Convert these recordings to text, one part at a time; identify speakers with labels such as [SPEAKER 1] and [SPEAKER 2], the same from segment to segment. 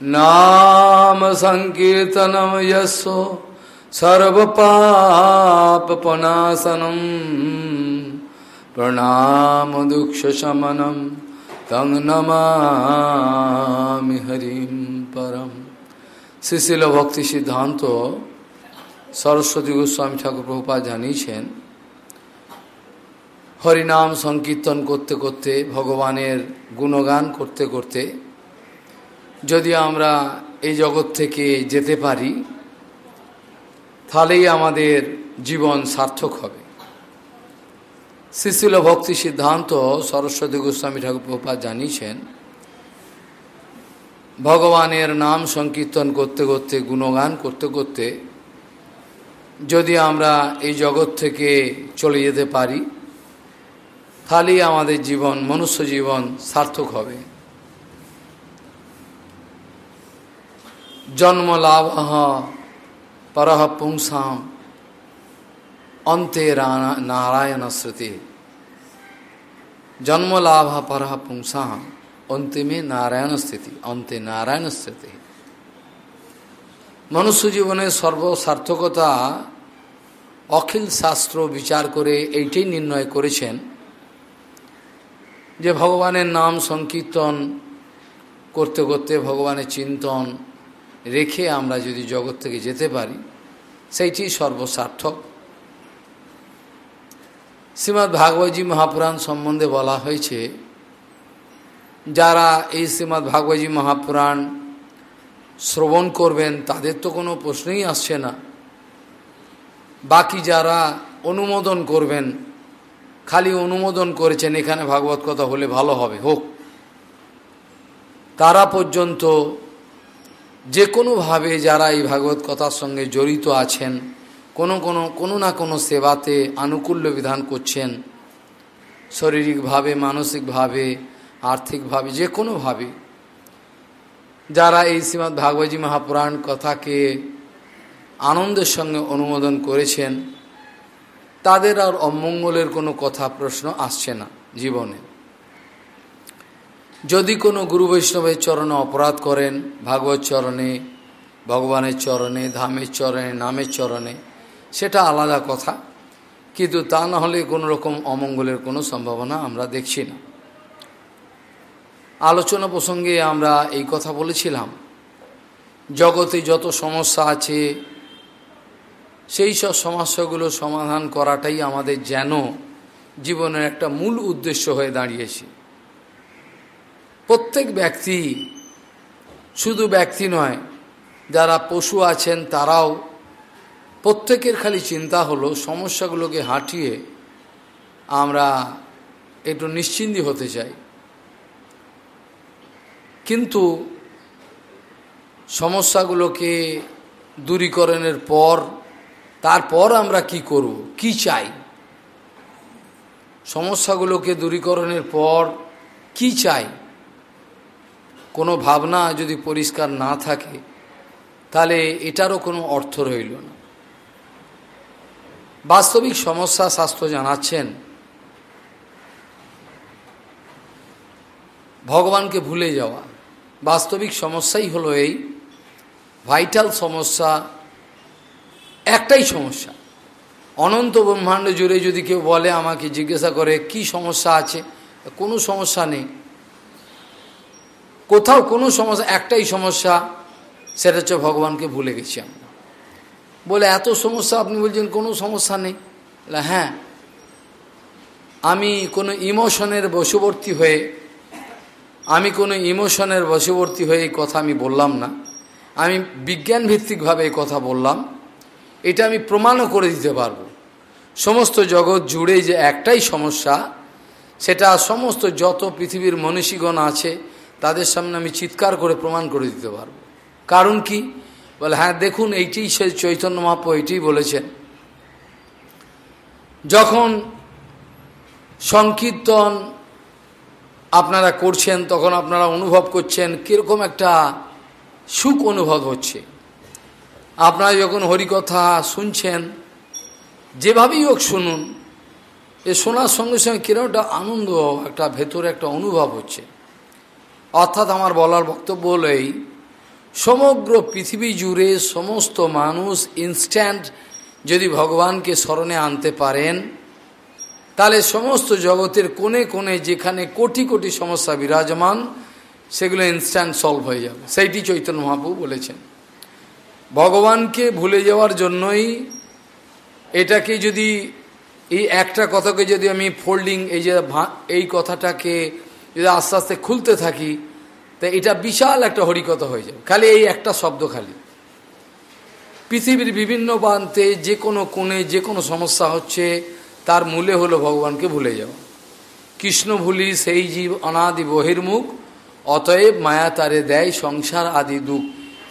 [SPEAKER 1] नाम संकीर्तनम यस्व सर्वपापनाशनम प्रणाम दुक्षशमनम तंग नमामि हरिम परम শিশিল ভক্তি সিদ্ধান্ত সরস্বতী গোস্বামী ঠাকুর প্রভুপা জানিয়েছেন হরিনাম সংকীর্তন করতে করতে ভগবানের গুণগান করতে করতে যদি আমরা এই জগৎ থেকে যেতে পারি, তাহলেই আমাদের জীবন সার্থক হবে। শিশিল ভক্তি সিদ্ধান্ত সরস্বতী গোস্বামী ঠাকুর প্রপাত জানিয়েছেন, ভগবানের নাম সংকীর্তন করতে করতে, গুণগান করতে করতে, যদি আমরা এই জগৎ থেকে চলে যেতে পারি, তাহলেই আমাদের জীবন, মনুষ্য জীবন সার্থক হবে। জন্ম লাভ পরহ পুংসাম অন্তে নারায়ণ স্মৃতি জন্ম লাভ পরহ পুংসাম অন্তিমে নারায়ণ স্থিতি অন্তে নারায়ণ স্থিতি মনুষ্য জীবনের সর্বসার্থকতা, অখিল শাস্ত্র বিচার করে এইটাই নির্ণয় করেছেন যে ভগবানের নাম সংকীর্তন করতে করতে ভগবানের চিন্তন রেখে আমরা যদি জগৎ থেকে যেতে পারি, সেইটি সর্বসার্থক। শ্রীমৎ ভাগবতী মহাপুরাণ সম্বন্ধে বলা হয়েছে, যারা এই শ্রীমৎ ভাগবতী মহাপুরাণ শ্রবণ করবেন, তাদের তো কোনো প্রশ্নই আসছে না। বাকি যারা অনুমোদন করবেন, খালি অনুমোদন করেছেন, এখানে ভাগবত কথা হলে ভালো হবে, হোক। তারা পর্যন্ত যে কোনোভাবে যারা এই ভাগবত কথার সঙ্গে জড়িত আছেন, কোনো কোনো কোনো না কোনো সেবাতে আনুকূল্য বিধান করছেন, শারীরিকভাবে, মানসিকভাবে, আর্থিকভাবে যে কোনোভাবে যারা এই শ্রীমৎ ভাগবতী মহাপুরাণ কথাকে আনন্দের সঙ্গে অনুমোদন করেছেন, তাদের আর অমঙ্গলের কোনো কথা প্রশ্ন আসছে না জীবনে। যদি কোনো গুরু বৈষ্ণবের চরণে অপরাধ করেন, ভাগবত চরণে, ভগবানের চরণে, ধামের চরণে, নামের চরণে, সেটা আলাদা কথা। কিন্তু তা না হলে কোনো রকম অমঙ্গলের কোনো সম্ভাবনা আমরা দেখছি না। আলোচনা প্রসঙ্গে আমরা এই কথা বলেছিলাম, জগতে যত সমস্যা আছে, সেই সব সমস্যাগুলো সমাধান করাটাই আমাদের যেন জীবনের একটা মূল উদ্দেশ্য হয়ে দাঁড়িয়েছে। প্রত্যেক ব্যক্তি শুধু ব্যক্তি নয়, যারা পশু আছেন তারাও। প্রত্যেকের খালি চিন্তা হলো সমস্যাগুলোকে হাঁটিয়ে আমরা একটু নিশ্চিন্তি হতে চাই। কিন্তু সমস্যাগুলোকে দূরীকরণের পর, তারপর আমরা কি করব, কি চাই? সমস্যাগুলোকে দূরীকরণের পর কি চাই? কোনো ভাবনা যদি পরিষ্কার না থাকে, তাহলে এটারও কোনো অর্থ রইল না। বাস্তবিক সমস্যা শাস্ত্র জানাচ্ছেন। ভগবানকে ভুলে যাওয়া। বাস্তবিক সমস্যাই হলো এই। ভাইটাল সমস্যা একটাই সমস্যা। অনন্ত ব্রহ্মাণ্ড জুড়ে যদি কেউ বলে আমাকে জিজ্ঞাসা করে, কি সমস্যা আছে? কোনো সমস্যা নেই। কোথাও কোনো সমস্যা, একটাই সমস্যা, সেটা হচ্ছে ভগবানকে ভুলে গেছি আমরা। বলে, এত সমস্যা আপনি বলছেন, কোনো সমস্যা নেই? হ্যাঁ আমি কোনো ইমোশনের বশবর্তী হয়ে, আমি কোনো ইমোশনের বশবর্তী হয়ে এই কথা আমি বললাম না। আমি বিজ্ঞান ভিত্তিকভাবে এই কথা বললাম। এটা আমি প্রমাণও করে দিতে পারব। সমস্ত জগৎ জুড়ে যে একটাই সমস্যা, সেটা সমস্ত যত পৃথিবীর মনীষীগণ আছে তাদের সামনে আমি চিৎকার করে প্রমাণ করে দিতে পারব। কারণ কি? বলে হ্যাঁ দেখুন এইটি সে চৈতন্য মহাপ্র এইটি বলেছেন। যখন সংকীর্তন আপনারা করছেন, তখন আপনারা অনুভব করছেন কীরকম একটা সুখ অনুভব হচ্ছে। আপনারা যখন হরিকথা শুনছেন, যেভাবেই হোক শুনুন, এ শোনার সঙ্গে সঙ্গে কীরকম একটা আনন্দ, একটা ভেতরে একটা অনুভব হচ্ছে। অর্থাৎ আমার বলার বক্তব্য হলো এই, সমগ্র পৃথিবী জুড়ে সমস্ত মানুষ ইনস্ট্যান্ট যদি ভগবানকে স্মরণে আনতে পারেন, তাহলে সমস্ত জগতের কোণে কোণে যেখানে কোটি কোটি সমস্যা বিরাজমান, সেগুলো ইনস্ট্যান্ট সলভ হয়ে যাবে। সেইটি চৈতন্য মহাপ্রভু বলেছেন। ভগবানকে ভুলে যাওয়ার জন্যই এটাকে যদি, এই একটা কথাকে যদি আমি ফোল্ডিং এই যে এই কথাটাকে যদি আস্তে আস্তে খুলতে থাকি, তা এটা বিশাল একটা হরিকথা হয়ে যাবে। খালি এই একটা শব্দ খালি। পৃথিবীর বিভিন্ন প্রান্তে যে কোনো কোণে যে কোনো সমস্যা হচ্ছে, তার মূলে হলো ভগবানকে ভুলে যাওয়া। কৃষ্ণ ভুলি সেই জীব অনাদি বহির্মুখ, অতএব মায়া তারে দেয় সংসার আদি দুঃখ।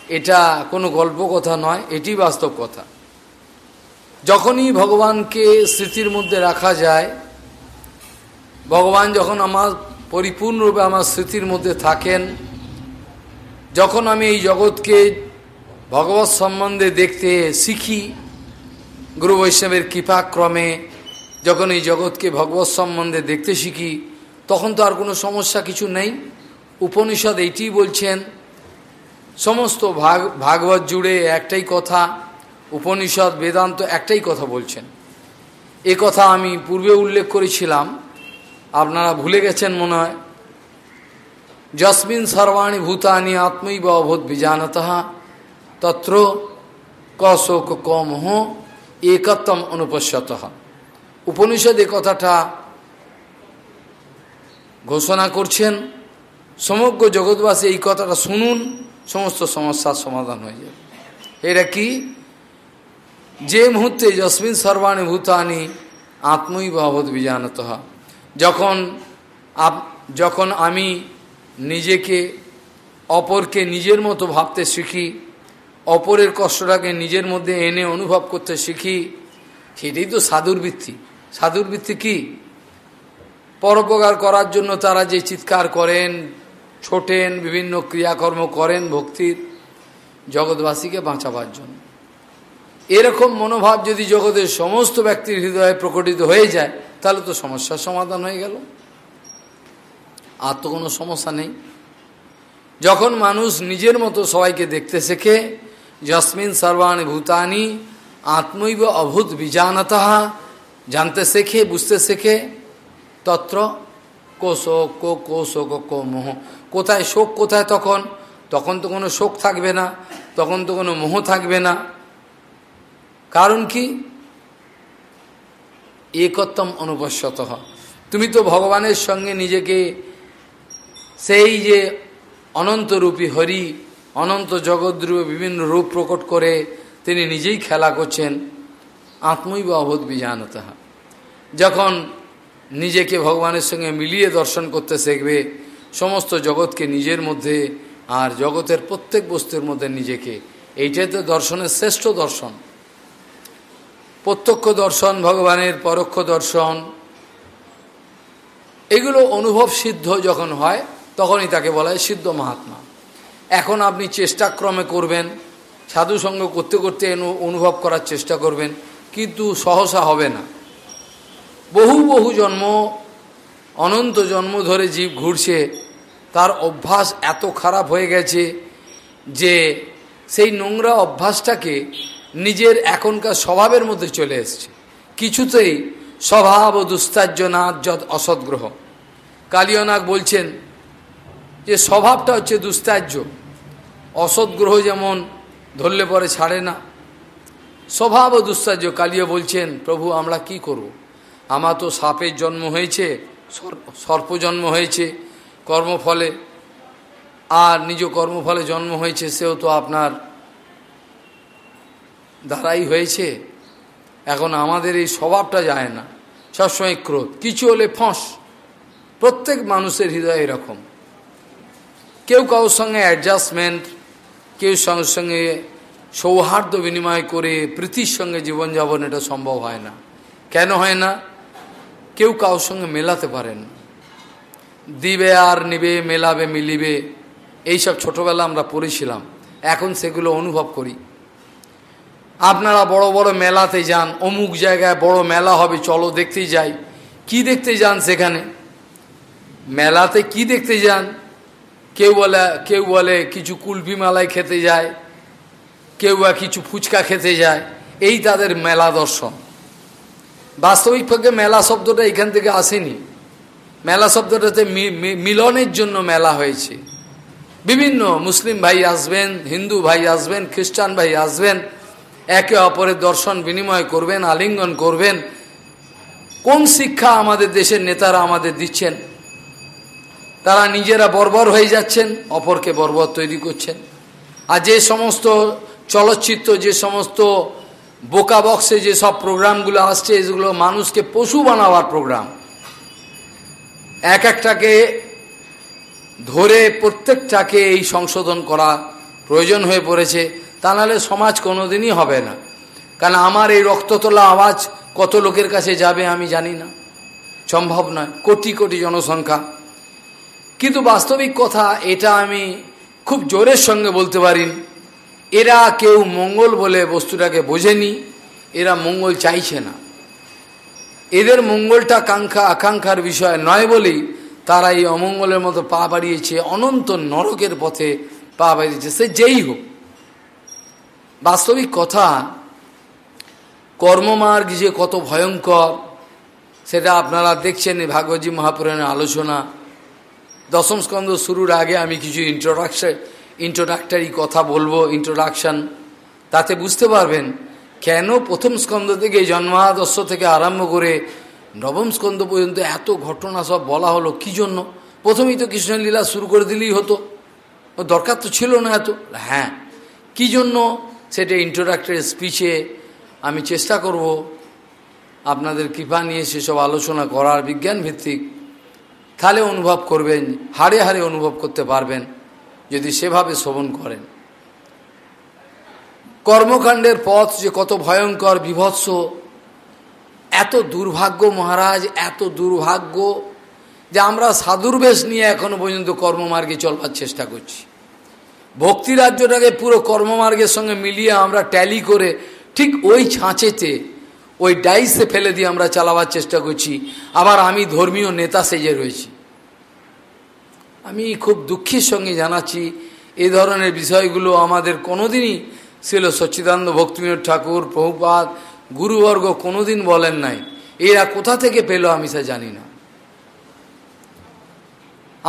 [SPEAKER 1] এটা কোনো গল্প কথা নয়, এটি বাস্তব কথা। যখনই ভগবানকে স্মৃতির মধ্যে রাখা যায়, ভগবান যখন আমার পরিপূর্ণরূপে আমার স্মৃতির মধ্যে থাকেন। যখন আমি এই জগৎকে ভগবত সম্বন্ধে দেখতে শিখি, গুরু বৈষ্ণবের কৃপাক্রমে যখন এই জগৎকে ভগবত সম্বন্ধে দেখতে শিখি, তখন তো আর কোনো সমস্যা কিছু নেই। উপনিষদ এইটি বলছেন, সমস্ত ভাগ, ভাগবত জুড়ে একটাই কথা, উপনিষদ, বেদান্ত একটাই কথা বলছেন। এ কথা আমি পূর্বে উল্লেখ করেছিলাম আপনারা ভুলে গেছেন মনে হয়। যস্মিন সর্বাণী ভূতানি আত্মৈব অভূত বিজানত তত্র কশোক কমহ একত্তম অনুপশ্যত। উপনিষদ এ কথাটা ঘোষণা করছেন। সমগ্র জগৎবাসী এই কথাটা শুনুন, সমস্ত সমস্যার সমাধান হয়ে যাবে। এটা কি? যে মুহূর্তে যস্মিন সর্বাণী ভূতানি আত্মই ভবত বিজানত যখন আপ যখন আমি নিজেকে অপরকে নিজের মতো ভাবতে শিখি, অপরের কষ্টটাকে নিজের মধ্যে এনে অনুভব করতে শিখি, সেটাই তো সাধুর বৃত্তি। সাধুর বৃত্তি কি? পরোপকার করার জন্য তারা যে চিৎকার করেন, ছোটেন, বিভিন্ন ক্রিয়াকর্ম করেন ভক্তির জগৎবাসীকে বাঁচাবার জন্য। এরকম মনোভাব যদি জগতের সমস্ত ব্যক্তির হৃদয়ে প্রকটিত হয়ে যায় তাহলে তো সমস্যার সমাধান হয়ে গেল। আর তো কোনো সমস্যা নেই। যখন মানুষ নিজের মতো সবাইকে দেখতে শেখে, যস্মিন সর্বাণী ভূতানি আত্মৈব অভূত বিজানতাহা জানতে শেখে, বুঝতে শেখে, তত্র কো শোক কো কো শোক কো মোহ। কোথায় শোক, কোথায় তখন? তখন তো কোনো শোক থাকবে না, তখন তো কোনো মোহ থাকবে না। কারণ কি? একত্তম অনুপস্যত তুমি তো ভগবানের সঙ্গে নিজেকে সেই যে অনন্তরূপী হরি, অনন্ত জগদ্রূপে, বিভিন্ন রূপ প্রকট করে তিনি নিজেই খেলা করছেন আত্মই বা অবোধ বিজানত। যখন নিজেকে ভগবানের সঙ্গে মিলিয়ে দর্শন করতে শিখবে, সমস্ত জগৎকে নিজের মধ্যে আর জগতের প্রত্যেক বস্তুর মধ্যে নিজেকে, এইটাই তো দর্শনের শ্রেষ্ঠ দর্শন। প্রত্যক্ষ দর্শন, ভগবানের পরোক্ষ দর্শন। এগুলো অনুভব সিদ্ধ যখন হয়, তখনই তাকে বলা হয় সিদ্ধ মহাত্মা। এখন আপনি চেষ্টাক্রমে করবেন সাধুসঙ্গ করতে করতে অনুভব করার চেষ্টা করবেন, কিন্তু সহসা হবে না। বহু বহু জন্ম, অনন্ত জন্ম ধরে জীব ঘুরছে, তার অভ্যাস এত খারাপ হয়ে গেছে যে সেই নোংরা অভ্যাসটাকে নিজের এখনকার স্বভাবের মধ্যে চলে এসছে। কিছুতেই স্বভাব ও দুস্তার্যনাথ যত অসৎগ্রহ কালিয়নাগ বলছেন যে স্বভাবটা হচ্ছে দুস্তার্য অসৎগ্রহ যেমন ধরলে পরে ছাড়ে না। স্বভাব ও দুস্তার্য কালিয় বলছেন, প্রভু, আমরা কি করব। আমার তো সাপের জন্ম হয়েছে সর্প জন্ম হয়েছে, কর্মফলে, আর নিজ কর্মফলে জন্ম হয়েছে, সেও তো আপনার দ্বারাই হয়েছে। এখন আমাদের এই স্বভাবটা যায় না। সবসময় ক্রোধ। কিছু হলে ফস। প্রত্যেক মানুষের হৃদয় এরকম। কেউ কারোর সঙ্গে অ্যাডজাস্টমেন্ট কেউ সঙ্গে সঙ্গে সৌহার্দ্য বিনিময় করে প্রীতির সঙ্গে জীবনযাপন এটা সম্ভব হয় না। কেন হয় না? কেউ কারোর সঙ্গে মেলাতে পারেন দিবে আর নিবে, মেলাবে, মিলিবে, এইসব ছোটবেলা আমরা পড়েছিলাম। এখন সেগুলো অনুভব করি। আপনারা বড় বড় মেলাতে যান, অমুক জায়গায় বড় মেলা হবে, চলো দেখতে যাই। কি দেখতে যান সেখানে? মেলাতে কি দেখতে যান? কেউ বলে কেউ বলে কিছু কুলফি মেলায় খেতে যায়, কেউ বা কিছু ফুচকা খেতে যায়। এই তাদের মেলা দর্শন। বাস্তবিক পক্ষে মেলা শব্দটা এখান থেকে আসেনি। মেলা শব্দটাতে মিলনের জন্য মেলা হয়েছে। বিভিন্ন মুসলিম ভাই আসবেন, হিন্দু ভাই আসবেন, খ্রিস্টান ভাই আসবেন একে অপরের দর্শন বিনিময় করবেন, আলিঙ্গন করবেন। কোন শিক্ষা আমাদের দেশের নেতারা আমাদের দিচ্ছেন? তারা নিজেরা বর্বর হয়ে যাচ্ছেন, অপরকে বর্বর তৈরি করছেন। আর যে সমস্ত চলচ্চিত্র, যে সমস্ত বোকা বক্সে যে সব প্রোগ্রামগুলো আসছে, এগুলো মানুষকে পশু বানাবার প্রোগ্রাম। এক একটাকে ধরে প্রত্যেকটাকে এই সংশোধন করা প্রয়োজন হয়ে পড়েছে। তা নাহলে সমাজ কোনোদিনই হবে না। কারণ আমার এই রক্ততলা আওয়াজ কত লোকের কাছে যাবে আমি জানি না। সম্ভব নয়, কোটি কোটি জনসংখ্যা। কিন্তু বাস্তবিক কথা, এটা আমি খুব জোরের সঙ্গে বলতে পারি এরা কেউ মঙ্গল বলে বস্তুটাকে বোঝেনি, এরা মঙ্গল চাইছে না। এদের মঙ্গলটা কাঙ্ক্ষা আকাঙ্ক্ষার বিষয় নয় বলেই তারা এই অমঙ্গলের মতো পা বাড়িয়েছে, অনন্ত নরকের পথে পা বাড়িয়েছে, সে যেই হোক। বাস্তবিক কথা, কর্মমার্গ যে কত ভয়ঙ্কর, সেটা আপনারা দেখছেন ভাগবতী মহাপুরাণের আলোচনা। দশম স্কন্ধ শুরুর আগে আমি কিছু ইন্ট্রোডাকশন ইন্ট্রোডাক্টারি কথা বলব ইন্ট্রোডাকশন তাতে বুঝতে পারবেন কেন প্রথম স্কন্ধ থেকে জন্মাদর্শ থেকে আরম্ভ করে নবম স্কন্ধ পর্যন্ত এত ঘটনা সব বলা হলো, কি জন্য? প্রথমেই তো কৃষ্ণলীলা শুরু করে দিলেই হতো। দরকার তো ছিল না এত। হ্যাঁ কি জন্য? সেটা ইন্ট্রোডাক্টরি স্পিচে আমি চেষ্টা করব আপনাদের কৃপা নিয়ে সেসব আলোচনা করার বিজ্ঞান ভিত্তিক। তাহলে অনুভব করবেন, হাড়ে হাড়ে অনুভব করতে পারবেন, যদি সেভাবে শ্রবণ করেন। কর্মকাণ্ডের পথ যে কত ভয়ঙ্কর, বিভৎস, এত দুর্ভাগ্য মহারাজ, এত দুর্ভাগ্য যে আমরা সাধুর্বেশ নিয়ে এখনও পর্যন্ত কর্মমার্গে চলবার চেষ্টা করছি। ভক্তি রাজ্যটাকে পুরো কর্মমার্গের সঙ্গে মিলিয়ে আমরা ট্যালি করে ঠিক ওই ছাঁচেতে, ওই ডাইসে ফেলে দিয়ে আমরা চালাবার চেষ্টা করছি। আবার আমি ধর্মীয় নেতা সেজে রয়েছি। আমি খুব দুঃখের সঙ্গে জানাচ্ছি এই ধরনের বিষয়গুলো আমাদের কোনোদিনই ছিল সচ্চিদানন্দ ভক্তিবিনোদ ঠাকুর প্রভুপাত গুরুবর্গ কোনোদিন বলেন নাই। এরা কোথা থেকে পেল আমি সে জানি না।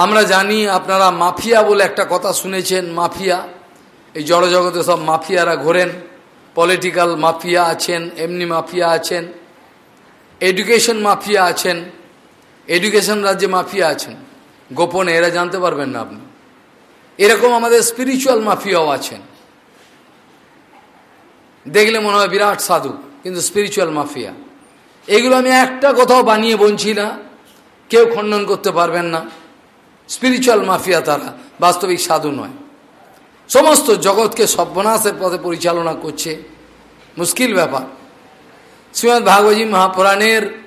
[SPEAKER 1] আমরা জানি আপনারা মাফিয়া বলে একটা কথা শুনেছেন, মাফিয়া। এই জড়জগতে সব মাফিয়ারা ঘোরেন পলিটিক্যাল মাফিয়া আছেন, এমনি মাফিয়া আছেন এডুকেশন মাফিয়া আছেন এডুকেশন রাজ্যে মাফিয়া আছেন। গোপনে এরা জানতে পারবেন না আপনি। এরকম আমাদের স্পিরিচুয়াল মাফিয়াও আছেন। দেখলে মনে হয় বিরাট সাধু, কিন্তু স্পিরিচুয়াল মাফিয়া। এগুলো আমি একটা কথাও বানিয়ে বলছি না, কেউ খণ্ডন করতে পারবেন না। স্পিরিচুয়াল মাফিয়া তারা বাস্তবিক সাধু নয়। সমস্ত জগৎকে সর্বনাশের পথে পরিচালনা করছে। মুশকিল ব্যাপার। শ্রীমৎ ভাগবতী মহাপুরাণের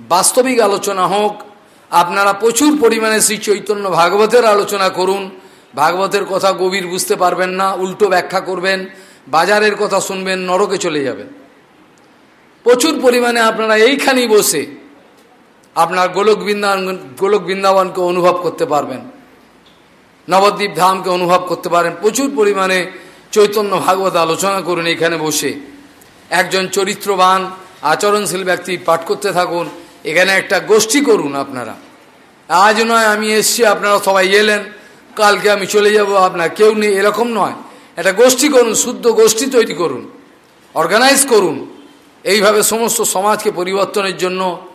[SPEAKER 1] বাস্তবিক আলোচনা হোক, আপনারা প্রচুর পরিমাণে শ্রী চৈতন্য ভাগবতের আলোচনা করুন। ভাগবতের কথা গভীর বুঝতে পারবেন না, উল্টো ব্যাখ্যা করবেন, বাজারের কথা শুনবেন, নরকে চলে যাবেন। প্রচুর পরিমাণে আপনারা এইখানেই বসে আপনার গোলক বৃন্দাবন, গোলক বৃন্দাবনকে অনুভব করতে পারবেন। নবদ্বীপ ধামকে অনুভব করতে পারেন। প্রচুর পরিমাণে চৈতন্য ভাগবত আলোচনা করুন এখানে বসে। একজন চরিত্রবান, আচরণশীল ব্যক্তি পাঠ করতে থাকুন। এখানে একটা গোষ্ঠী করুন আপনারা। আজ নয়, আমি এসছি, আপনারা সবাই এলেন। কালকে আমি চলে যাব, আপনার কেউ নেই, এরকম নয়। একটা গোষ্ঠী করুন, শুদ্ধ গোষ্ঠী তৈরি করুন। অর্গানাইজ করুন। এইভাবে সমস্ত সমাজকে পরিবর্তনের জন্য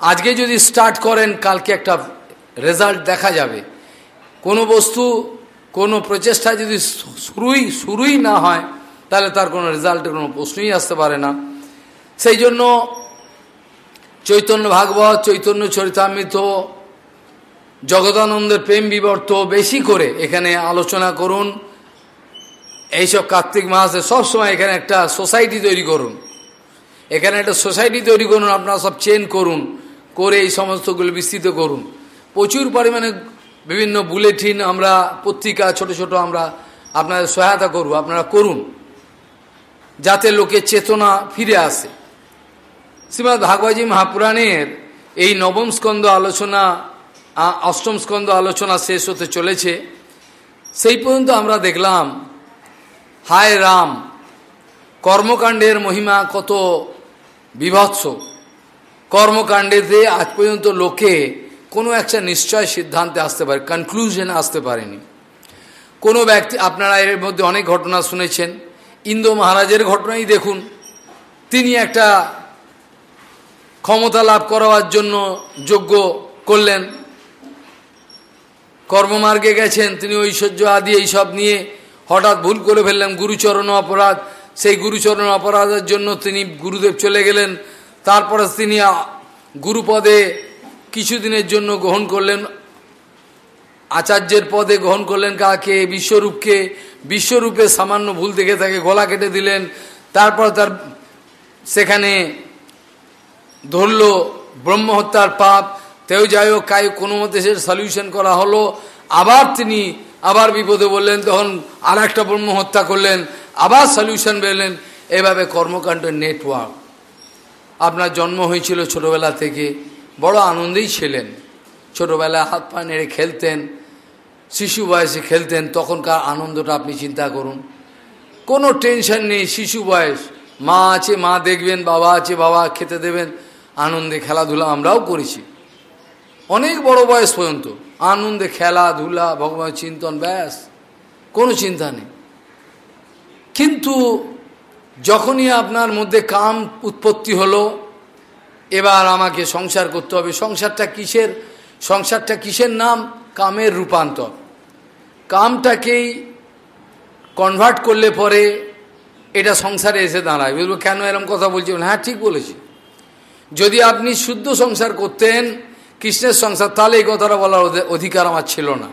[SPEAKER 1] আজকে যদি স্টার্ট করেন, কালকে একটা রেজাল্ট দেখা যাবে। কোনো বস্তু, কোনো প্রচেষ্টা যদি শুরুই শুরুই না হয়, তাহলে তার কোনো রেজাল্টের কোনো প্রশ্নই আসতে পারে না। সেই জন্য চৈতন্য ভাগবত, চৈতন্য চরিতামৃত, জগদানন্দের প্রেম বিবর্ত বেশি করে এখানে আলোচনা করুন। এইসব কার্তিক মাসে সবসময় এখানে একটা সোসাইটি তৈরি করুন। এখানে একটা সোসাইটি তৈরি করুন, আপনারা সব চেন করুন। করে এই সমস্তগুলো বিস্তৃত করুন। প্রচুর পরিমাণে বিভিন্ন বুলেটিন আমরা, পত্রিকা ছোট ছোট আমরা আপনাদের সহায়তা করব, আপনারা করুন। যাতে লোকের চেতনা ফিরে আসে। শ্রীমৎ ভাগবতী মহাপুরাণের এই নবম স্কন্ধ আলোচনা অষ্টম স্কন্ধ আলোচনা শেষ হতে চলেছে। সেই পর্যন্ত আমরা দেখলাম, হায় রাম, কর্মকাণ্ডের মহিমা কত বিভৎস। কর্মকাণ্ডেতে আজ পর্যন্ত লোকে কোনো একটা নিশ্চয় সিদ্ধান্তে আসতে পারে কনক্লুশনে আসতে পারেনি। কোনো ব্যক্তি, আপনারা এর মধ্যে অনেক ঘটনা শুনেছেন, ইন্দো মহারাজের ঘটনাই দেখুন। তিনি একটা ক্ষমতা লাভ করার জন্য যোগ্য করলেন। কর্মমার্গে গেছেন, তিনি ঐশ্বর্য আদি এইসব নিয়ে হঠাৎ ভুল করে ফেললেন। গুরুচরণ অপরাধ, সেই গুরুচরণ অপরাধের জন্য তিনি গুরুদেব চলে গেলেন। তারপরে তিনি গুরুপদে কিছুদিনের জন্য গ্রহণ করলেন। আচার্যের পদে গ্রহণ করলেন কাকে? বিশ্বরূপকে। বিশ্বরূপে সামান্য ভুল দেখে তাকে গলা কেটে দিলেন। তারপর তার সেখানে ধরল ব্রহ্মহত্যার পাপ। তেও যাই হোক কাই কোনো মতে সে সলিউশন করা হলো। আবার তিনি আবার বিপদে বললেন তখন আর একটা ব্রহ্মহত্যা করলেন। আবার সলিউশন বেরলেন এভাবে কর্মকাণ্ডের নেটওয়ার্ক আপনার জন্ম হয়েছিল ছোটবেলা থেকে। বড় আনন্দেই ছিলেন। ছোটবেলায় হাত পা নেড়ে খেলতেন, শিশু বয়সে খেলতেন, তখনকার আনন্দটা আপনি চিন্তা করুন। কোনো টেনশন নেই, শিশু বয়স। মা আছে, মা দেখবেন, বাবা আছে, বাবা খেতে দেবেন। আনন্দে খেলাধুলা আমরাও করেছি। অনেক বড় বয়স পর্যন্ত আনন্দে খেলাধুলা ভগবান চিন্তন, ব্যাস, কোনো চিন্তা নেই। কিন্তু যখনই আপনার মধ্যে কাম উৎপত্তি হলো, এবার আমাকে সংসার করতে হবে। সংসারটা কিসের? সংসারটা কিসের নাম? কামের রূপান্তর। কামটাকেই কনভার্ট করলে পরে এটা সংসারে এসে দাঁড়ায়। বুঝব কেন এরম কথা বলছি? হ্যাঁ ঠিক বলেছি। যদি আপনি শুদ্ধ সংসার করতেন, কৃষ্ণের সংসার, তাহলে এই কথাটা বলার অধিকার আমার ছিল না।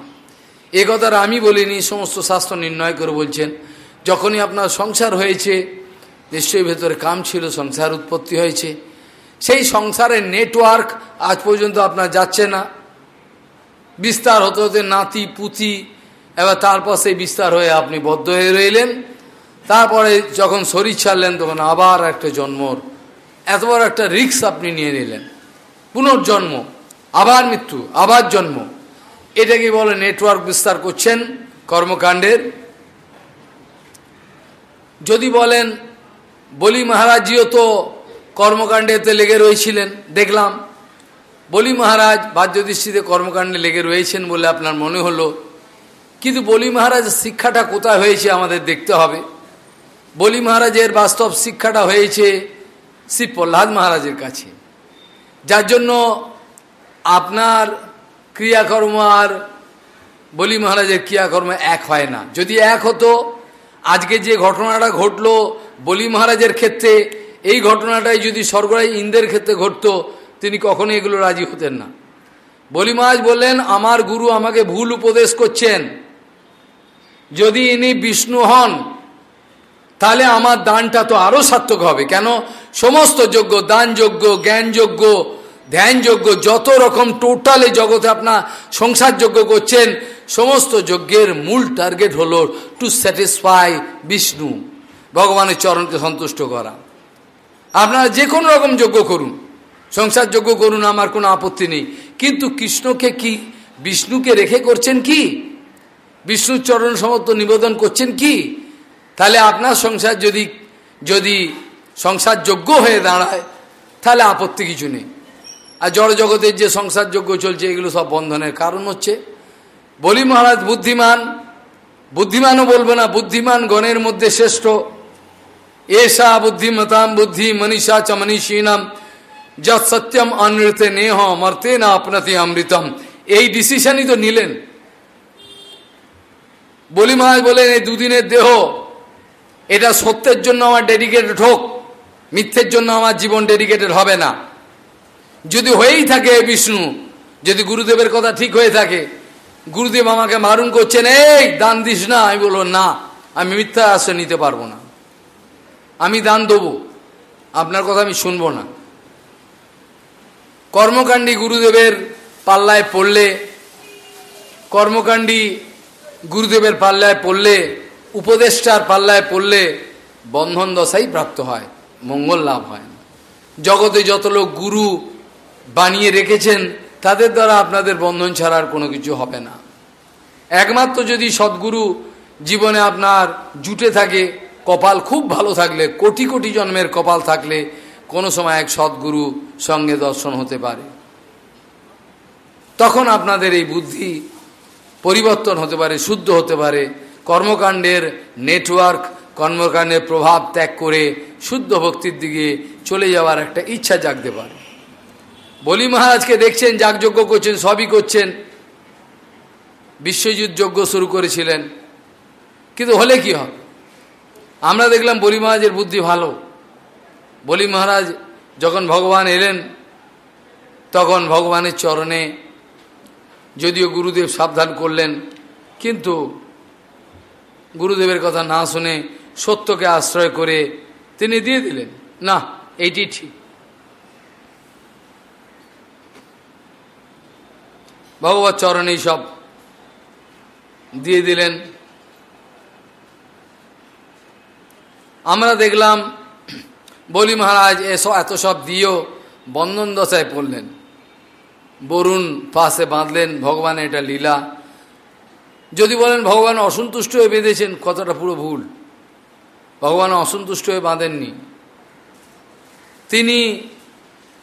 [SPEAKER 1] এ কথাটা আমি বলিনি, সমস্ত শাস্ত্র নির্ণয় করে বলছেন। যখনই আপনার সংসার হয়েছে নিশ্চয়ই ভেতরে কাম ছিল, সংসার উৎপত্তি হয়েছে। সেই সংসারের নেটওয়ার্ক আজ পর্যন্ত আপনার যাচ্ছে না। বিস্তার হতে হতে নাতি, পুতি, এবার তারপর সেই বিস্তার হয়ে আপনি বদ্ধ হয়ে রইলেন। তারপরে যখন শরীর ছাড়লেন, তখন আবার একটা জন্মর, এত বড় একটা রিক্স আপনি নিয়ে নিলেন। পুনর্জন্ম, আবার মৃত্যু, আবার জন্ম। এটাকে বলে নেটওয়ার্ক বিস্তার করছেন কর্মকাণ্ডের। যদি বলেন বলি মহারাজজিও তো কর্মকাণ্ডেতে লেগে রয়েছিলেন, দেখলাম। বলি মহারাজ, বাহ্যদৃষ্টিতে কর্মকাণ্ডে লেগে রয়েছেন বলে আপনার মনে হলো? কিন্তু বলি মহারাজের শিক্ষাটা কোথায় হয়েছে আমাদের দেখতে হবে। বলি মহারাজের বাস্তব শিক্ষাটা হয়েছে শ্রী প্রহ্লাদ মহারাজের কাছে। যার জন্য আপনার ক্রিয়াকর্ম আর বলি মহারাজের ক্রিয়াকর্ম এক হয় না। যদি এক হতো আজকে যে ঘটনাটা ঘটলো বলি মহারাজের ক্ষেত্রে, এই ঘটনাটাই যদি স্বর্গরাজ ইন্দ্রের ক্ষেত্রে ঘটত, তিনি কখনো এগুলো রাজি হতেন না। বলি মহারাজ বললেন, আমার গুরু আমাকে ভুল উপদেশ করছেন। যদি ইনি বিষ্ণু হন, তাহলে আমার দানটা তো আরও সার্থক হবে। কেন? সমস্ত যোগ্য দানযোগ্য জ্ঞানযোগ্য ধ্যানযোগ্য যত রকম টোটালে জগতে আপনার সংসার যোগ্য করছেন সমস্ত যজ্ঞের মূল টার্গেট হল টু স্যাটিসফাই বিষ্ণু ভগবানের চরণকে সন্তুষ্ট করা। আপনারা যে কোনো রকম যজ্ঞ করুন, সংসার যজ্ঞ করুন, আমার কোনো আপত্তি নেই। কিন্তু কৃষ্ণকে কি, বিষ্ণুকে রেখে করছেন কি? বিষ্ণুর চরণ সমর্থ নিবেদন করছেন কি? তাহলে আপনার সংসার যদি যদি সংসার যোগ্য হয়ে দাঁড়ায়, তাহলে আপত্তি কিছু নেই। আর জড় জগতের যে সংসার যোগ্য চলছে, এগুলো সব বন্ধনের কারণ হচ্ছে। বলি মহারাজ, বুদ্ধিমান। বুদ্ধিমানও বলবে না, বুদ্ধিমান গণের মধ্যে শ্রেষ্ঠ। এসা বুদ্ধিমতাম বুদ্ধি মনীষা চ মনীষীনাম যত সত্যম অনৃতে নেহ মর্তে না আপনাতে অমৃতম। এই ডিসিশনই তো নিলেন। বলি মহারাজ বলেন, এই দুদিনের দেহ, এটা সত্যের জন্য আমার ডেডিকেটেড হোক, মিথ্যের জন্য আমার জীবন ডেডিকেটেড হবে না। যদি হয়েই থাকে বিষ্ণু, যদি গুরুদেবের কথা ঠিক হয়ে থাকে গুরুদেব আমাকে মারুন করছেন, এই, দান দিস না। আমি বলব না, আমি মিথ্যা আশ্রয় নিতে পারব না। আমি দান দেবো। আপনার কথা আমি শুনব না। কর্মকাণ্ডী গুরুদেবের পাল্লায় পড়লে, কর্মকাণ্ডী গুরুদেবের পাল্লায় পড়লে, উপদেষ্টার পাল্লায় পড়লে বন্ধন দশাই প্রাপ্ত হয়, মঙ্গল লাভ হয় জগতে যত লোক গুরু বানিয়ে রেখেছেন তাদের দ্বারা আপনাদের বন্ধন ছাড়ার কোনো কিছু হবে না। একমাত্র যদি সদ্গুরু জীবনে আপনার জুটে থাকে, কপাল খুব ভালো থাকলে, কোটি কোটি জন্মের কপাল থাকলে, কোনো সময় এক সদ্গুরু সঙ্গে দর্শন হতে পারে। তখন আপনাদের এই বুদ্ধি পরিবর্তন হতে পারে, শুদ্ধ হতে পারে। কর্মকাণ্ডের নেটওয়ার্ক কর্মকাণ্ডের প্রভাব ত্যাগ করে শুদ্ধ ভক্তির দিকে চলে যাওয়ার একটা ইচ্ছা জাগতে পারে। বলি মহারাজকে দেখছেন, যাগযজ্ঞ করছেন, সবই করছেন। বিশ্বযুদ্ধ যজ্ঞ শুরু করেছিলেন। কিন্তু হলে কি হবে? আমরা দেখলাম বলি মহারাজের বুদ্ধি ভালো। বলি মহারাজ, যখন ভগবান এলেন, তখন ভগবানের চরণে যদিও গুরুদেব সাবধান করলেন, কিন্তু গুরুদেবের কথা না শুনে সত্যকে আশ্রয় করে তিনি দিয়ে দিলেন। না, এইটি ঠিক। ভগবত চরণেই সব দিয়ে দিলেন। আমরা দেখলাম, বলি মহারাজ এসব এত সব দিয়েও বন্ধন দশায় পড়লেন। বরুণ পাশে বাঁধলেন, ভগবানের এটা লীলা। যদি বলেন, ভগবান অসন্তুষ্ট হয়ে বেঁধেছেন কতটা পুরো ভুল। ভগবান অসন্তুষ্ট হয়ে বাঁধেননি। তিনি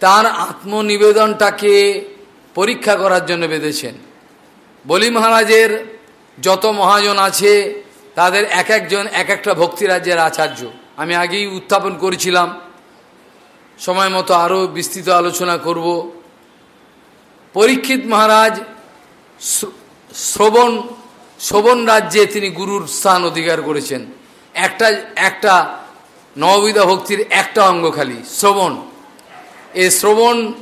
[SPEAKER 1] তার আত্মনিবেদনটাকে পরীক্ষা করার জন্য বেঁধেছেন। বলি মহারাজের যত মহাজন আছে, তাদের এক একজন, এক একটা ভক্তিরাজ্যের আচার্য। আমি আগেই উত্থাপন করেছিলাম। সময় মতো আরও বিস্তৃত আলোচনা করব। পরীক্ষিত মহারাজ শ্রবণ শ্রবণ রাজ্যে তিনি গুরুর স্থান অধিকার করেছেন। একটা একটা নববিধা ভক্তির একটা অঙ্গ খালি, শ্রবণ। এ শ্রবণ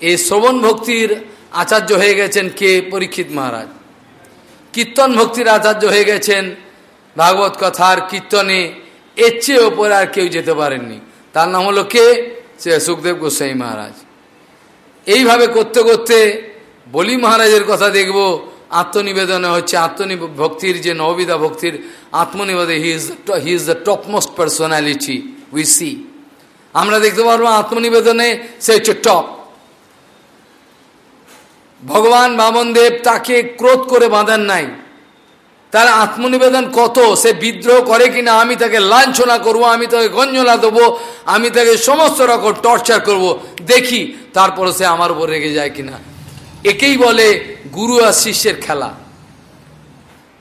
[SPEAKER 1] এই শ্রবণ ভক্তির আচার্য হয়ে গেছেন কে? পরীক্ষিত মহারাজ। কীর্তন ভক্তির আচার্য হয়ে গেছেন ভাগবত কথার কীর্তনে এর চেয়ে ওপরে আর কেউ যেতে পারেননি। তার নাম হলো কে? সে সুখদেব গোস্বাই মহারাজ। এইভাবে করতে করতে বলি মহারাজের কথা দেখব, আত্মনিবেদনে হচ্ছে আত্মনি ভক্তির যে নববিধা ভক্তির আত্মনিবেদন he is he is the topmost personality we see আমরা দেখতে পারব আত্মনিবেদনে সে হচ্ছে টপ ভগবান বামন দেব তাকে ক্রোধ করে বাঁধেন নাই। তার আত্মনিবেদন কত? সে বিদ্রোহ করে কিনা? আমি তাকে লাঞ্ছনা করব, আমি তাকে গঞ্জনা দেবো, আমি তাকে সমস্ত রকম টর্চার করব। দেখি তারপরে সে আমার উপর রেগে যায় কিনা। একেই বলে গুরু আর শিষ্যের খেলা।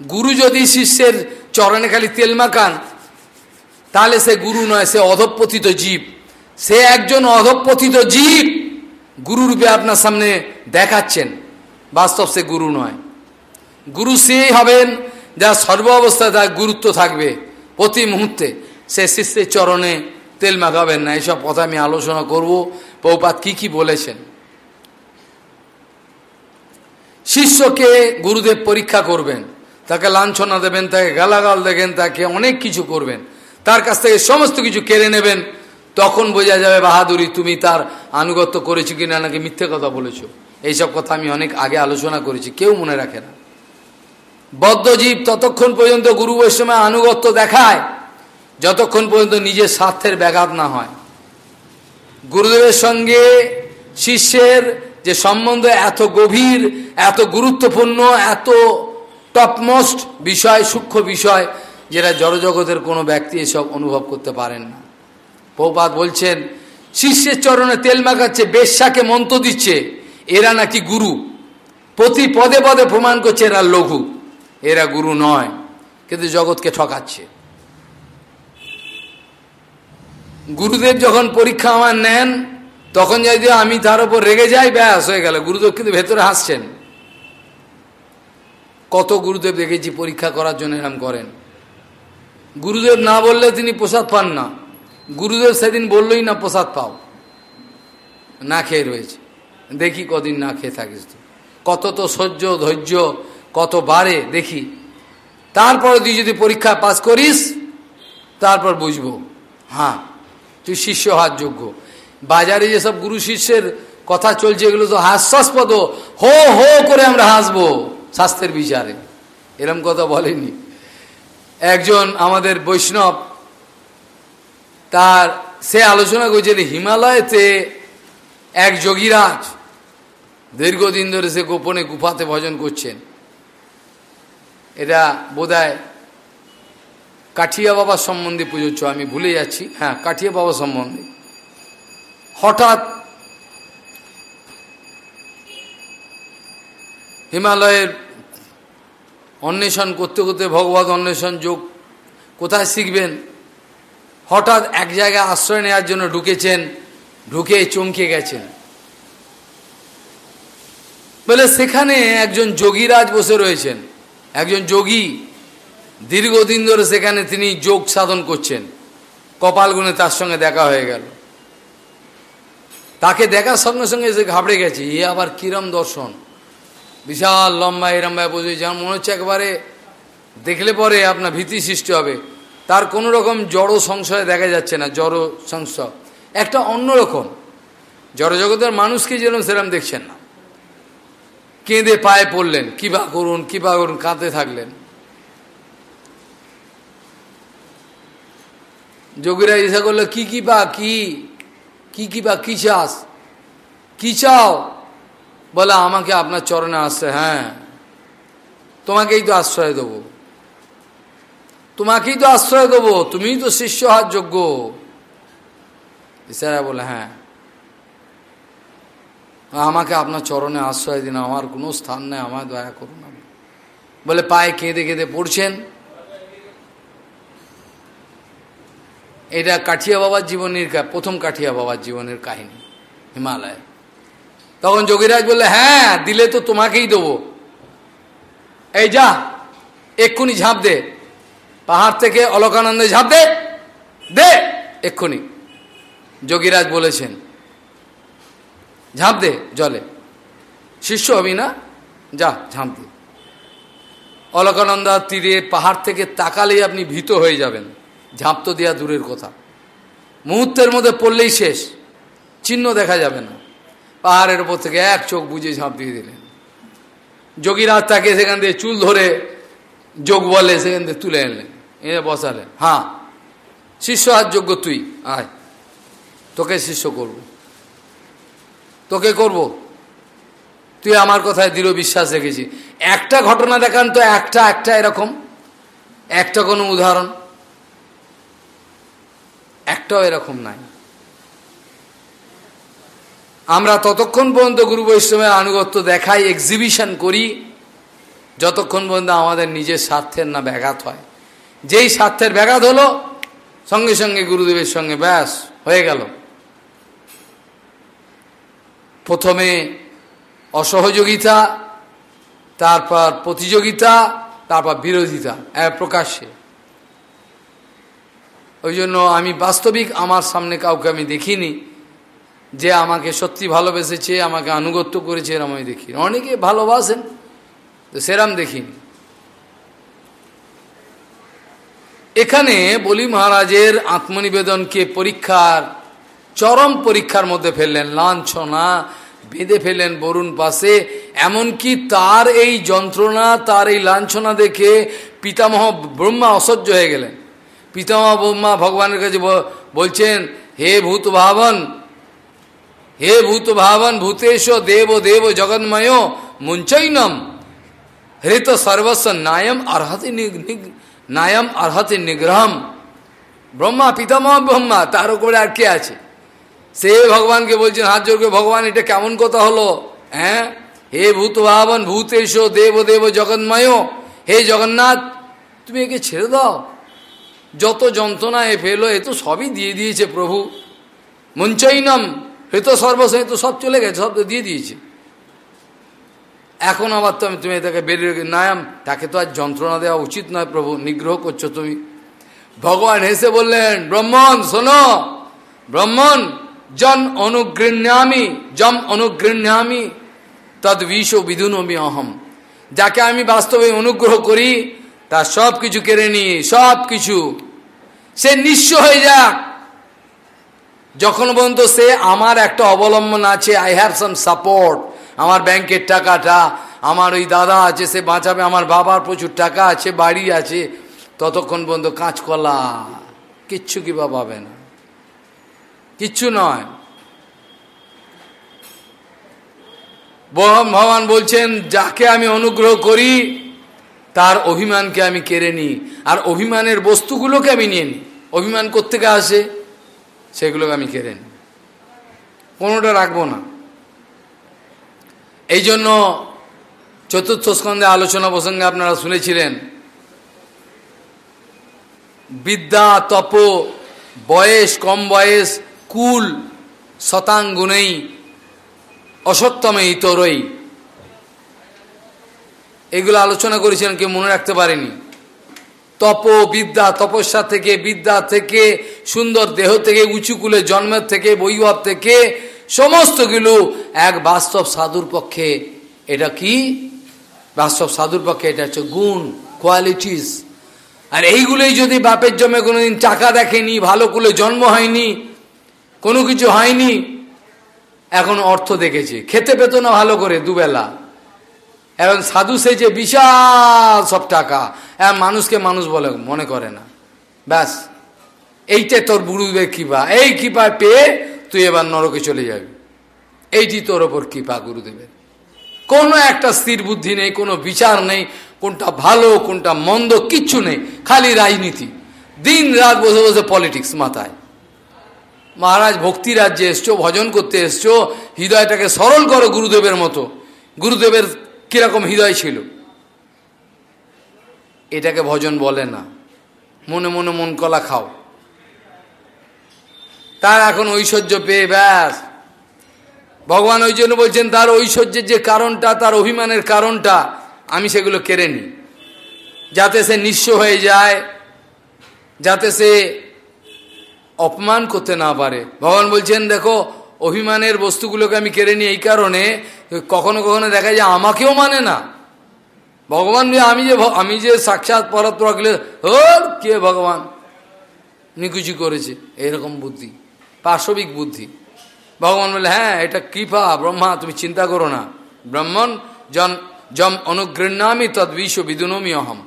[SPEAKER 1] গুরু যদি শিষ্যের চরণে খালি তেল মাকান তাহলে সে গুরু নয়, সে অধপতিত জীব। সে একজন অধপতিত জীব। গুরুরূপে আপনার সামনে দেখাচ্ছেন। বাস্তব সে গুরু নয়। গুরু সেই হবেন যা সর্ব অবস্থায় তার গুরুত্ব থাকবে প্রতি মুহূর্তে। সে শিষ্যের চরণে তেল মাখাবেন না। এসব কথা আমি আলোচনা করব। পৌপাত কি কি বলেছেন? শিষ্যকে গুরুদেব পরীক্ষা করবেন। তাকে লাঞ্ছনা দেবেন, তাকে গালাগাল দেখেন তাকে অনেক কিছু করবেন। তার কাছ থেকে সমস্ত কিছু কেড়ে নেবেন। তখন বোঝা যাবে, বাহাদুরি, তুমি তার আনুগত্য করেছ কিনা নাকি মিথ্যে কথা বলেছ। এইসব কথা আমি অনেক আগে আলোচনা করেছি, কেউ মনে রাখে না। বদ্ধজীব ততক্ষণ পর্যন্ত গুরু বৈষ্ণবের আনুগত্য দেখায়, যতক্ষণ পর্যন্ত নিজের স্বার্থের ব্যাঘাত না হয়। গুরুদেবের সঙ্গে শিষ্যের যে সম্বন্ধ এত গভীর, এত গুরুত্বপূর্ণ, এত টপমোস্ট বিষয়, সূক্ষ্ম বিষয়, যেটা জড়জগতের কোনো ব্যক্তি এসব অনুভব করতে পারেন না। পৌপাত বলছেন শিষ্যের চরণে তেল মাখাচ্ছে, বেশ্যাকে মন্ত্র দিচ্ছে, এরা নাকি গুরু। প্রতি পদে পদে প্রমাণ করছে এরা লঘু, এরা গুরু নয়, কিন্তু জগৎকে ঠকাচ্ছে। গুরুদেব যখন পরীক্ষা আমার নেন, তখন যদি আমি তার উপর রেগে যাই, ব্যাস হয়ে গেল। গুরুদেব কিন্তু ভেতরে হাসছেন। কত গুরুদেব দেখেছি পরীক্ষা করার জন্য এরম করেন। গুরুদেব না বললে তিনি প্রসাদ পান না। গুরুদেব সেদিন বললই না প্রসাদ পাও। না খেয়ে রয়েছে। দেখি কদিন না খেয়ে থাকিস তুই। কত তো সহ্য, ধৈর্য, কত বাড়ে দেখি। তারপরে তুই যদি পরীক্ষা পাস করিস, তারপর বুঝব। হ্যাঁ তুই শিষ্য হাত যোগ্য। বাজারে যেসব গুরু শিষ্যের কথা চলছে, এগুলো তো হাস্যাস্পদ। হো হো করে আমরা হাসবো স্বাস্থ্যের বিচারে। এরম কথা বলেনি একজন আমাদের বৈষ্ণব তার সে আলোচনা করছে হিমালয়েতে এক যোগীরাজ দীর্ঘদিন ধরে সে গোপনে গুফাতে ভজন করছেন। এটা বোধহয় কাঠিয়া বাবার সম্বন্ধে পুজোচ্ছ আমি ভুলে যাচ্ছি। হ্যাঁ কাঠিয়া বাবা সম্বন্ধে। হঠাৎ হিমালয়ের অন্বেষণ করতে করতে ভগবত অন্বেষণ যোগ কোথায় শিখবেন? হঠাৎ এক জায়গায় আশ্রয় নেওয়ার জন্য ঢুকেছেন, ঢুকে চমকে গেছেন। বলে, সেখানে একজন যোগীরাজ বসে রয়েছেন। একজন যোগী, দীর্ঘদিন ধরে সেখানে তিনি যোগ সাধন করছেন। কপালগুনে তার সঙ্গে দেখা হয়ে গেল। তাকে দেখার সঙ্গে সঙ্গে এসে ঘাবড়ে গেছে। এ আবার কিরম দর্শন। বিশাল লম্বা এরম্বায় বসে যেমন মনে হচ্ছে একবারে দেখলে পরে আপনার ভীতি সৃষ্টি হবে। তার কোনো রকম জড় সংশয় দেখা যাচ্ছে না, জড় সংশয়। একটা অন্যরকম জড়জগতের মানুষকে যেরকম সেরকম দেখছেন না। কেঁদে পায়ে পড়লেন কিবা করুন কিবা করুন, কাঁদতে থাকলেন। যোগীরা ইসা করল, কি কি বা, কি? কি কি বা, কি চাস? কি চাও? বলে, আমাকে আপনার চরণে আসছে হ্যাঁ। তোমাকেই তো আশ্রয় দেবো। তোমাকেই তো আশ্রয় দেবো, তুমিই তো শিষ্য হওয়ার যোগ্য। ইসারা বলে হ্যাঁ। আমাকে আপনার চরণে আশ্রয় দিন, আমার কোনো স্থান নেই আমার দয়া করুন বলে পায়ে কেঁদে কেঁদে পড়ছেন। এটা কাঠিয়া বাবার জীবনের প্রথম কাঠিয়া বাবার জীবনের কাহিনী, হিমালয়। তখন যোগীরাজ বললে হ্যাঁ দিলে তো তোমাকেই দেবো। এই যা, এক্ষুনি ঝাঁপ দে। পাহাড় থেকে অলকানন্দে ঝাঁপ দে দে, এক্ষুনি। যোগীরাজ বলেছেন, ঝাঁপ দে জলে। শিষ্য হবি না? যা, ঝাঁপ দে। অলকানন্দা তীরে পাহাড় থেকে তাকালেই আপনি ভীত হয়ে যাবেন। ঝাঁপ তো দেওয়া দূরের কথা। মুহূর্তের মধ্যে পড়লেই শেষ। চিহ্ন দেখা যাবে না। পাহাড়ের ওপর থেকে এক চোখ বুঝে ঝাঁপ দিয়ে দিলেন। যোগীরাজ তাকে সেখান থেকে চুল ধরে যোগ বলে সেখান থেকে তুলে আনলেন। এনে বসালেন হ্যাঁ। শিষ্য আর যোগ্য তুই। আয়। তোকে শিষ্য করব। তোকে করব। তুই আমার কথায় দৃঢ় বিশ্বাস রেখেছি। একটা ঘটনা দেখান তো একটা একটা এরকম। একটা কোনো উদাহরণ। একটাও এরকম নাই। আমরা ততক্ষণ পর্যন্ত গুরু বৈষ্ণবের আনুগত্য দেখাই এক্সিবিশন করি, যতক্ষণ পর্যন্ত আমাদের নিজের স্বার্থের না ব্যাঘাত হয়। যেই স্বার্থের ব্যাঘাত হলো, সঙ্গে সঙ্গে গুরুদেবের সঙ্গে ব্যাস হয়ে গেল। প্রথমে অসহযোগিতা, তারপর প্রতিযোগিতা, তারপর বিরোধিতা প্রকাশ্যে। ওই জন্য আমি বাস্তবিক আমার সামনে কাউকে আমি দেখিনি। যে আমাকে সত্যি ভালোবেসেছে, আমাকে আনুগত্য করেছে, এরম আমি দেখিনি। অনেকে ভালোবাসেন, তো সেরাম দেখিনি। এখানে বলি মহারাজের আত্মনিবেদনকে পরীক্ষার, চরম পরীক্ষার মধ্যে ফেললেন, লাঞ্ছনা বেঁধে ফেললেন বরুণ পাশে। এমনকি তার এই যন্ত্রণা, তার এই লাঞ্ছনা দেখে পিতামহ ব্রহ্মা অসহ্য হয়ে গেলেন। পিতামহ ব্রহ্মা ভগবানের কাছে বলছেন, হে ভূত ভাবন হে ভূত ভাবন ভূতেশ দেব দেব জগন্ময়, মুঞ্চৈনম, হৃত সর্বস্ব নায়ম, আরহতি নায়ম আরহতি নিগ্রহম। ব্রহ্মা, পিতামহ, ব্রহ্মা তার উপরে আর কে আছে? সে ভগবানকে বলছেন, হাত জোর ভগবান, এটা কেমন কথা হলো? হ্যাঁ? হে ভূত ভাবন ভূতেশ দেব দেব, জগন্ময়, হে জগন্নাথ, তুমি একে ছেড়ে দাও। যত যন্ত্রণা এ ফেলো, এ তো সবই দিয়ে দিয়েছে প্রভু। মঞ্চৈনম এ তো সর্বস্ব তো সব চলে গেছে, সব তো দিয়ে দিয়েছে। এখন আবার তুমি তুমি তাকে বেরিয়ে নায়াম, তাকে তো আর যন্ত্রণা দেওয়া উচিত নয় প্রভু, নিগ্রহ করছ তুমি। ভগবান হেসে বললেন, ব্রহ্মণ, শোনো, ব্রহ্মণ জন অনুগৃহ্যামি জম অনুগৃহ্যামি তদ বিষ বিধুনমি অহম। যাকে আমি বাস্তবে অনুগ্রহ করি, তার সব কিছু কেড়ে নিয়ে সব কিছু সে নিঃস্ব হয়ে যাক। যখন পর্যন্ত সে আমার একটা অবলম্বন আছে আই হ্যাভ সাম সাপোর্ট আমার ব্যাংকের টাকাটা, আমার ওই দাদা আছে, সে বাঁচাবে, আমার বাবার প্রচুর টাকা আছে, বাড়ি আছে, ততক্ষণ পর্যন্ত কাঁচকলা কিচ্ছু কিবা পাবে না। কিচ্ছু নয়। ভগবান বলছেন, যাকে আমি অনুগ্রহ করি, তার অভিমানকে আমি কেড়ে নিই। আর অভিমানের বস্তুগুলোকে আমি নিয়ে নিই। অভিমান কোথেকে আসে? সেগুলোকে আমি কেড়ে নিই। কোনোটা রাখব না। এই জন্য চতুর্থ স্কন্ধে আলোচনা প্রসঙ্গে আপনারা শুনেছিলেন, বিদ্যা, তপ, বয়স, কম বয়স, কুল শতাঙ্গুনেই অসত্যমে ইতরই। এগুলো আলোচনা করেছিলেন কেউ মনে রাখতে পারেনি। তপ, বিদ্যা, তপস্যা থেকে, বিদ্যা থেকে, সুন্দর দেহ থেকে, উঁচু কুলে জন্মের থেকে, বৈভব থেকে সমস্তগুলো এক বাস্তব সাধুর পক্ষে, এটা কি? বাস্তব সাধুর পক্ষে এটা হচ্ছে গুণ কোয়ালিটিস আর এইগুলোই যদি বাপের জমে কোনোদিন টাকা দেখেনি, ভালো কুলে জন্ম হয়নি, কোনো কিছু হয়নি, এখন অর্থ দেখেছে। খেতে পেত না ভালো করে দুবেলা। এবং সাধু সেজে বিশাল সব টাকা মানুষকে মানুষ বলে, মনে করে না। ব্যাস এইটা তোর গুরুদেবের কৃপা। এই কৃপা পেয়ে তুই এবার নরকে চলে যাবি। এইটি তোর ওপর কৃপা গুরুদেবের। কোনো একটা স্থির বুদ্ধি নেই, কোনো বিচার নেই, কোনটা ভালো, কোনটা মন্দ, কিচ্ছু নেই, খালি রাজনীতি। দিন রাত বসে বসে পলিটিক্স মাথায়। মহারাজ ভক্তি রাজ্যে এসছো, ভজন করতে এসছো, হৃদয়টাকে সরল করো গুরুদেবের মতো। গুরুদেবের কীরকম হৃদয় ছিল? এটাকে ভজন বলে না। মনে মনে মন কলা খাও। তার এখন ঐশ্বর্য পেয়ে ব্যাস। ভগবান ওই জন্য বলছেন, তার ঐশ্বর্যের যে কারণটা, তার অভিমানের কারণটা আমি সেগুলো কেড়ে নিই। যাতে সে নিঃস্ব হয়ে যায়, যাতে সে অপমান করতে না পারে। ভগবান বলছেন, দেখো, অভিমানের বস্তুগুলোকে আমি কেড়ে নিই এই কারণে, কখনো কখনো দেখা যায় আমাকেও মানে না। ভগবান আমি যে আমি যে সাক্ষাৎ পরত্র কে ভগবান? নিকুচি করেছে, এরকম বুদ্ধি। পাশবিক বুদ্ধি। ভগবান বলে হ্যাঁ এটা কৃপা, ব্রহ্মা, তুমি চিন্তা করো না। ব্রাহ্মণ জন জম অনুগৃণামি তদ্বিষ বিদুনমি অহম।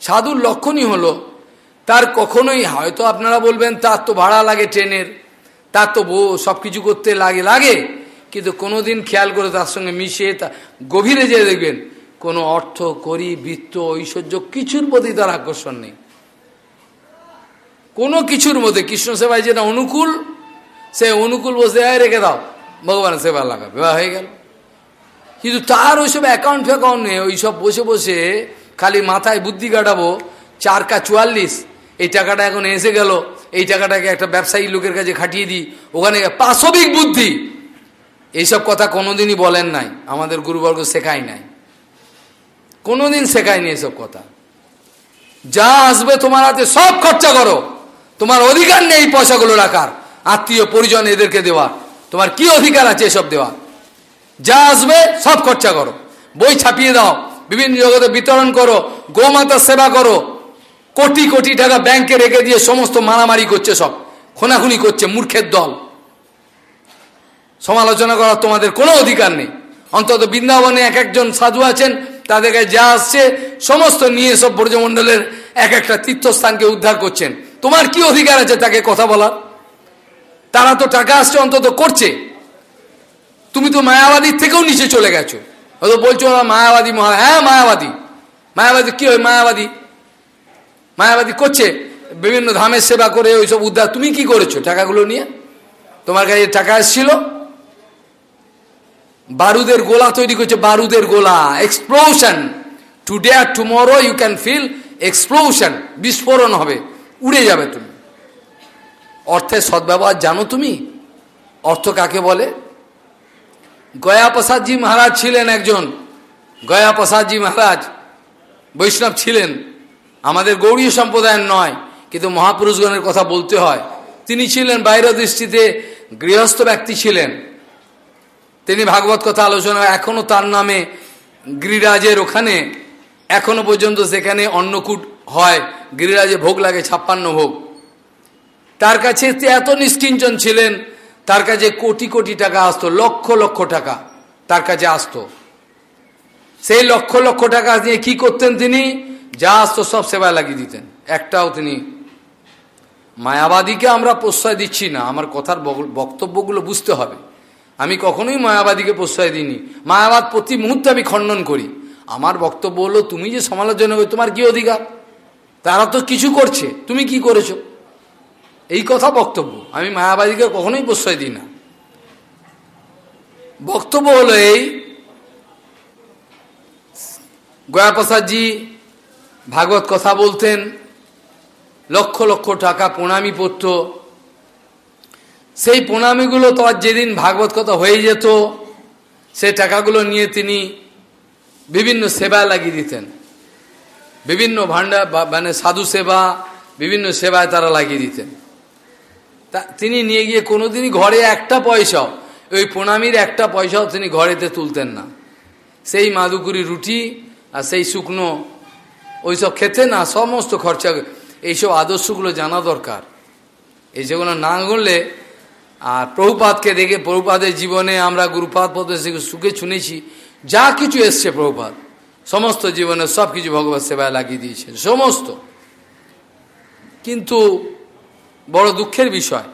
[SPEAKER 1] সাধুর লক্ষণই হলো, তার কখনোই, হয়তো আপনারা বলবেন, তার তো ভাড়া লাগে ট্রেনের, তার তো বউ সব কিছু করতে লাগে লাগে। কিন্তু কোনোদিন খেয়াল করে তার সঙ্গে মিশে তা গভীরে যেয়ে দেখবেন, কোনো অর্থ, করি, বৃত্ত, ঐশ্বর্য, কিছুর প্রতি তার আকর্ষণ নেই। কোনো কিছুর মধ্যে কৃষ্ণ সেবায় যেটা অনুকূল, সে অনুকূল বসে রেখে দাও, ভগবানের সেবা লাগা বিবাহ হয়ে গেল। কিন্তু তার ওইসব অ্যাকাউন্ট ফ্যাকাউন্ট নেই, ওইসব বসে বসে খালি মাথায় বুদ্ধি কাটাবো, চার কা চুয়াল্লিশ, এই টাকাটা এখন এসে গেল, এই টাকাটাকে একটা ব্যবসায়ী লোকের কাছে খাটিয়ে দিই, ওখানে পাশবিক বুদ্ধি। এইসব কথা কোনোদিনই বলেন নাই, আমাদের গুরুবর্গ শেখায় নাই। কোনোদিন শেখায়নি এসব কথা। যা আসবে তোমার হাতে সব খরচা করো। তোমার অধিকার নেই পয়সাগুলো রাখার আত্মীয় পরিজন এদেরকে দেওয়া। তোমার কি অধিকার আছে এসব দেওয়া? যা আসবে সব খরচা করো। বই ছাপিয়ে দাও। বিভিন্ন জগতে বিতরণ করো। গোমাতার সেবা করো। কোটি কোটি টাকা ব্যাংকে রেখে দিয়ে সমস্ত মারামারি করছে সব। খোনাখুনি করছে মূর্খের দল। সমালোচনা করার তোমাদের কোনো অধিকার নেই। অন্তত বৃন্দাবনে এক একজন সাধু আছেন তাদেরকে যা আসছে, সমস্ত নিয়ে সব ব্রজমণ্ডলের এক একটা তীর্থস্থানকে উদ্ধার করছেন। তোমার কি অধিকার আছে তাকে কথা বলার? তারা তো টাকা আসছে, অন্তত করছে। তুমি তো মায়াবাদীর থেকেও নিচে চলে গেছো। হয়তো বলছো মায়াবাদী মহা হ্যাঁ মায়াবাদী। মায়াবাদী কি হয়? মায়াবাদী। মায়াবাদী করছে, বিভিন্ন ধামের সেবা করে, ওইসব উদ্ধার। তুমি কি করেছ টাকাগুলো নিয়ে? তোমার কাছে টাকা এসেছিল? বারুদের গোলা তৈরি করছে, বারুদের গোলা। Explosion today R tomorrow you can feel explosion বিস্ফোরণ হবে। উড়ে যাবে তুমি। অর্থের সদ্ব্যবহার জানো তুমি? অর্থ কাকে বলে? গয়া প্রসাদজি মহারাজ ছিলেন একজন। গয়া প্রসাদজি মহারাজ বৈষ্ণব ছিলেন। আমাদের গৌরীয় সম্প্রদায়ের নয়, কিন্তু মহাপুরুষগণের কথা বলতে হয়। তিনি ছিলেন বাইর দৃষ্টিতে গৃহস্থ ব্যক্তি ছিলেন। তিনি ভাগবত কথা আলোচনা এখনও তার নামে গিরিরাজের ওখানে, এখনও পর্যন্ত সেখানে অন্নকূট হয়, গিরিরাজে ভোগ লাগে, ছাপ্পান্ন ভোগ। তার কাছে এত নিষ্কিঞ্চন ছিলেন, তার কাছে কোটি কোটি টাকা আসতো, লক্ষ লক্ষ টাকা তার কাছে আসতো। সেই লক্ষ লক্ষ টাকা দিয়ে কি করতেন তিনি? যা আসতো সব সেবায় লাগিয়ে দিতেন। একটাও তিনি মায়াবাদীকে আমরা প্রশ্রয় দিচ্ছি না, আমার কথার বক্তব্যগুলো বুঝতে হবে। আমি কখনোই মায়াবাদীকে প্রশ্রয় দিইনি। মায়াবাদ প্রতি মুহূর্তে আমি খণ্ডন করি। আমার বক্তব্য হলো, তুমি যে সমালোচনা করো, তোমার কি অধিকার? তারা তো কিছু করছে। তুমি কি করেছ? এই কথা বক্তব্য। আমি মায়াবাদীকে কখনোই প্রশ্রয় দিই না। বক্তব্য হলো এই, গয়াপ্রসাদজি ভাগবত কথা বলতেন, লক্ষ লক্ষ টাকা প্রণামী পড়ত সেই প্রণামীগুলো তো আর যেদিন ভাগবত কথা হয়ে যেত সেই টাকাগুলো নিয়ে তিনি বিভিন্ন সেবা লাগিয়ে দিতেন। বিভিন্ন ভাণ্ডার মানে সাধু সেবা, বিভিন্ন সেবায় তারা লাগিয়ে দিতেন। তা তিনি নিয়ে গিয়ে কোনোদিনই ঘরে একটা পয়সাও, ওই প্রণামীর একটা পয়সাও তিনি ঘরেতে তুলতেন না। সেই মাদুকুরি রুটি আর সেই শুকনো ওইসব খেতে না, সমস্ত খরচা। এইসব আদর্শগুলো জানা দরকার। এই যেগুলো না করলে আর প্রভুপাতকে দেখে প্রভুপাদের জীবনে আমরা গুরুপাদ পদ সুখে শুনেছি, যা কিছু এসছে প্রভুপাত সমস্ত জীবনে সব কিছু ভগবত সেবায় লাগিয়ে দিয়েছেন, সমস্ত। কিন্তু বড় দুঃখের বিষয়,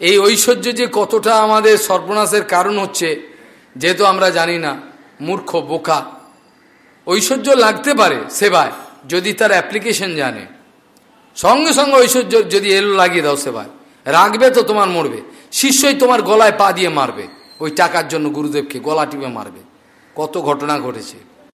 [SPEAKER 1] এই ঐশ্বর্য যে কতটা আমাদের সর্বনাশের কারণ হচ্ছে, যেহেতু আমরা জানি না, মূর্খ, বোকা। ঐশ্বর্য লাগতে পারে সেবায়, যদি তার অ্যাপ্লিকেশন জানে। সঙ্গে সঙ্গে ঐশ্বর্য যদি এলো লাগিয়ে দাও সেবায় রাখবে তো তোমার মরবে, শিষ্যই তোমার গলায় পা দিয়ে মারবে, ওই টাকার জন্য গুরুদেবকে গলা টিপে মারবে। কত ঘটনা ঘটেছে।